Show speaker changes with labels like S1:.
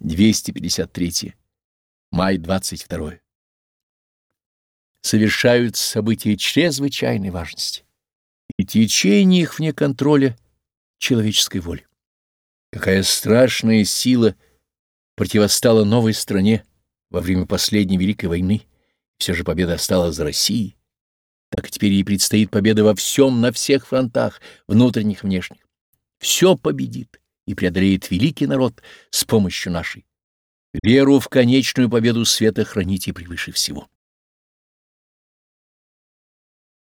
S1: 253. Май 22. Совершаются события чрезвычайной важности, и течение их вне контроля человеческой воли. Какая страшная сила противостала новой стране во время последней Великой войны, все же победа осталась за Россией, так и теперь ей предстоит победа во всем, на всех фронтах, внутренних, внешних. Все победит и преодолеет великий народ с помощью нашей. Веру в конечную победу света храните превыше всего.